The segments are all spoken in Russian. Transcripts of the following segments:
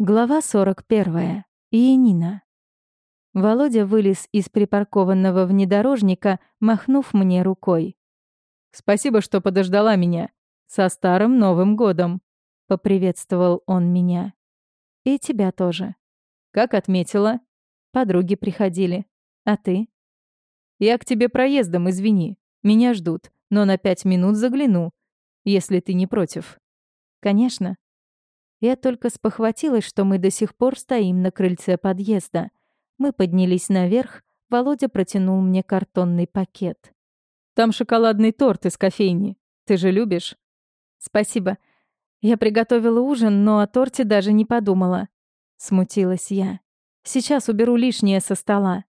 Глава 41. Иенина. Володя вылез из припаркованного внедорожника, махнув мне рукой. «Спасибо, что подождала меня. Со старым Новым годом!» — поприветствовал он меня. «И тебя тоже». «Как отметила?» «Подруги приходили. А ты?» «Я к тебе проездом, извини. Меня ждут, но на пять минут загляну, если ты не против». «Конечно», я только спохватилась, что мы до сих пор стоим на крыльце подъезда. Мы поднялись наверх, Володя протянул мне картонный пакет. «Там шоколадный торт из кофейни. Ты же любишь?» «Спасибо. Я приготовила ужин, но о торте даже не подумала». Смутилась я. «Сейчас уберу лишнее со стола».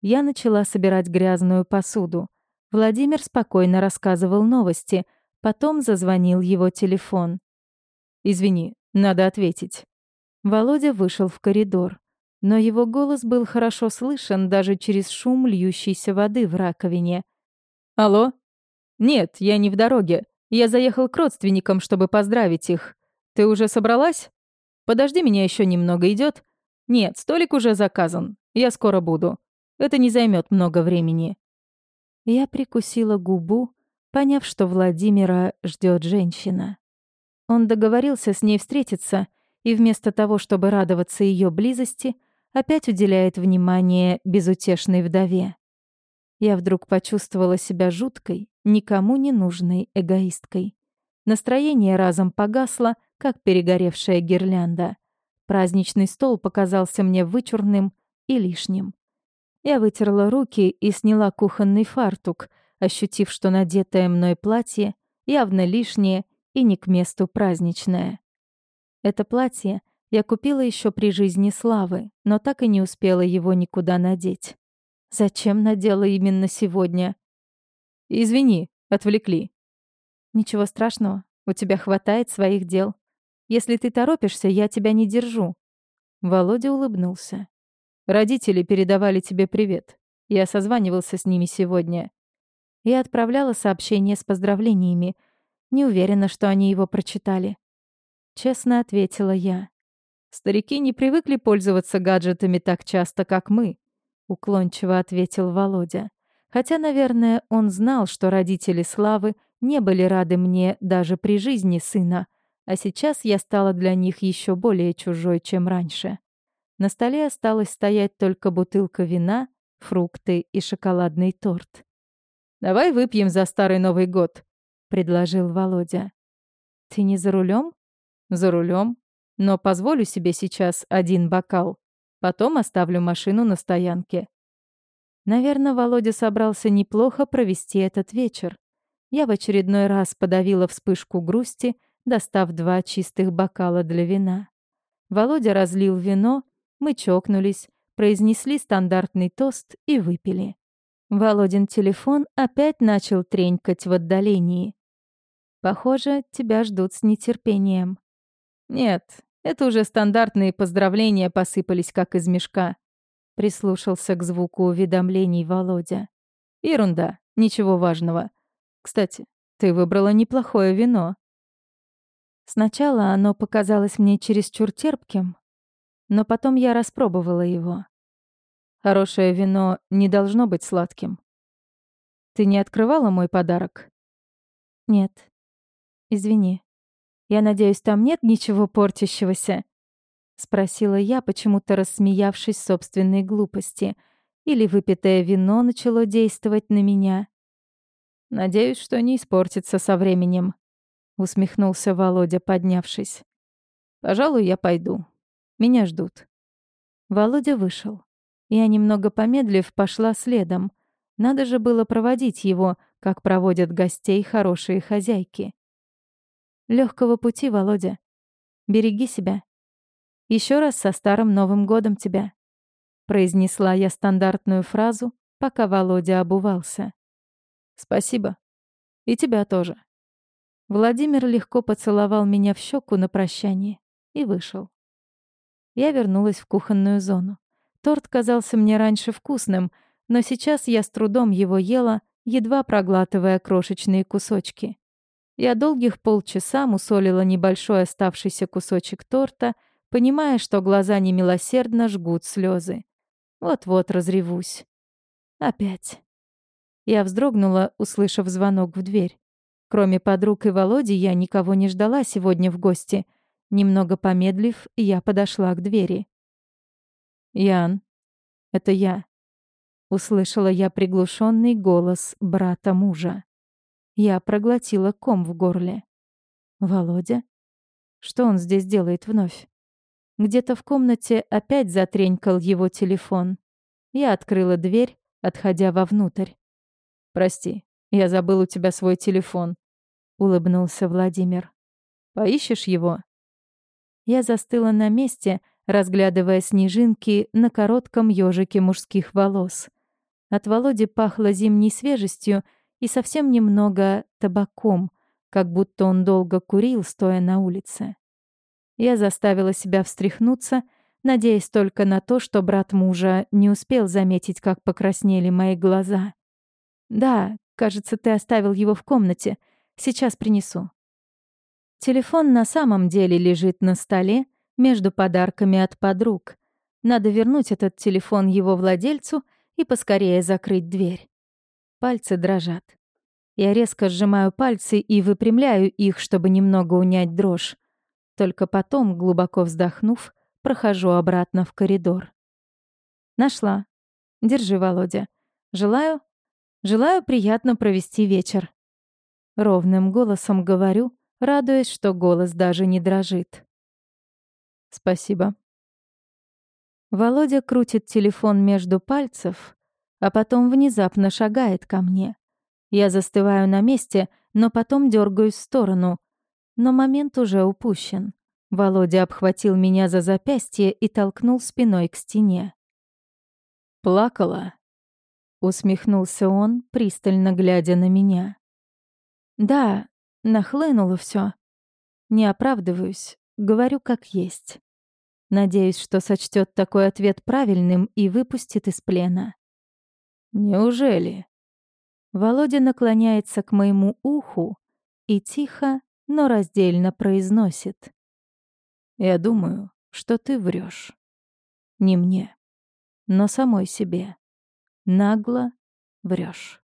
Я начала собирать грязную посуду. Владимир спокойно рассказывал новости. Потом зазвонил его телефон. «Извини, надо ответить. Володя вышел в коридор, но его голос был хорошо слышен даже через шум льющейся воды в раковине. «Алло? Нет, я не в дороге. Я заехал к родственникам, чтобы поздравить их. Ты уже собралась? Подожди меня еще немного, идет? Нет, столик уже заказан. Я скоро буду. Это не займет много времени». Я прикусила губу, поняв, что Владимира ждет женщина. Он договорился с ней встретиться и вместо того, чтобы радоваться ее близости, опять уделяет внимание безутешной вдове. Я вдруг почувствовала себя жуткой, никому не нужной эгоисткой. Настроение разом погасло, как перегоревшая гирлянда. Праздничный стол показался мне вычурным и лишним. Я вытерла руки и сняла кухонный фартук, ощутив, что надетое мной платье явно лишнее и не к месту праздничное. Это платье я купила еще при жизни Славы, но так и не успела его никуда надеть. Зачем надела именно сегодня? Извини, отвлекли. Ничего страшного, у тебя хватает своих дел. Если ты торопишься, я тебя не держу. Володя улыбнулся. Родители передавали тебе привет. Я созванивался с ними сегодня. Я отправляла сообщение с поздравлениями, не уверена, что они его прочитали. Честно ответила я. Старики не привыкли пользоваться гаджетами так часто, как мы, уклончиво ответил Володя. Хотя, наверное, он знал, что родители Славы не были рады мне даже при жизни сына, а сейчас я стала для них еще более чужой, чем раньше. На столе осталось стоять только бутылка вина, фрукты и шоколадный торт. «Давай выпьем за Старый Новый год», — предложил Володя. «Ты не за рулем? «За рулем. Но позволю себе сейчас один бокал. Потом оставлю машину на стоянке». Наверное, Володя собрался неплохо провести этот вечер. Я в очередной раз подавила вспышку грусти, достав два чистых бокала для вина. Володя разлил вино, мы чокнулись, произнесли стандартный тост и выпили. Володин телефон опять начал тренькать в отдалении. Похоже, тебя ждут с нетерпением. Нет, это уже стандартные поздравления посыпались как из мешка. Прислушался к звуку уведомлений Володя. Ерунда, ничего важного. Кстати, ты выбрала неплохое вино. Сначала оно показалось мне чересчур терпким, но потом я распробовала его. Хорошее вино не должно быть сладким. Ты не открывала мой подарок? Нет. Извини. Я надеюсь, там нет ничего портящегося? Спросила я, почему-то рассмеявшись собственной глупости. Или выпитое вино начало действовать на меня? Надеюсь, что не испортится со временем. Усмехнулся Володя, поднявшись. Пожалуй, я пойду. Меня ждут. Володя вышел. Я, немного помедлив, пошла следом. Надо же было проводить его, как проводят гостей хорошие хозяйки. Легкого пути, Володя. Береги себя. Еще раз со старым Новым годом тебя. Произнесла я стандартную фразу, пока Володя обувался. Спасибо. И тебя тоже. Владимир легко поцеловал меня в щеку на прощание и вышел. Я вернулась в кухонную зону. Торт казался мне раньше вкусным, но сейчас я с трудом его ела, едва проглатывая крошечные кусочки. Я долгих полчаса мусолила небольшой оставшийся кусочек торта, понимая, что глаза немилосердно жгут слезы. Вот-вот разревусь. Опять. Я вздрогнула, услышав звонок в дверь. Кроме подруг и Володи, я никого не ждала сегодня в гости. Немного помедлив, я подошла к двери. «Ян, это я», — услышала я приглушенный голос брата мужа. Я проглотила ком в горле. «Володя? Что он здесь делает вновь?» Где-то в комнате опять затренькал его телефон. Я открыла дверь, отходя вовнутрь. «Прости, я забыл у тебя свой телефон», — улыбнулся Владимир. «Поищешь его?» Я застыла на месте, разглядывая снежинки на коротком ёжике мужских волос. От Володи пахло зимней свежестью и совсем немного табаком, как будто он долго курил, стоя на улице. Я заставила себя встряхнуться, надеясь только на то, что брат мужа не успел заметить, как покраснели мои глаза. «Да, кажется, ты оставил его в комнате. Сейчас принесу». Телефон на самом деле лежит на столе между подарками от подруг. Надо вернуть этот телефон его владельцу и поскорее закрыть дверь. Пальцы дрожат. Я резко сжимаю пальцы и выпрямляю их, чтобы немного унять дрожь. Только потом, глубоко вздохнув, прохожу обратно в коридор. Нашла. Держи, Володя. Желаю... Желаю приятно провести вечер. Ровным голосом говорю, радуясь, что голос даже не дрожит. Спасибо. Володя крутит телефон между пальцев, а потом внезапно шагает ко мне. Я застываю на месте, но потом дергаюсь в сторону, но момент уже упущен. Володя обхватил меня за запястье и толкнул спиной к стене. «Плакала?» — усмехнулся он, пристально глядя на меня. «Да, нахлынуло все. Не оправдываюсь, говорю как есть. Надеюсь, что сочтет такой ответ правильным и выпустит из плена». «Неужели?» Володя наклоняется к моему уху и тихо, но раздельно произносит. «Я думаю, что ты врешь. Не мне, но самой себе. Нагло врешь.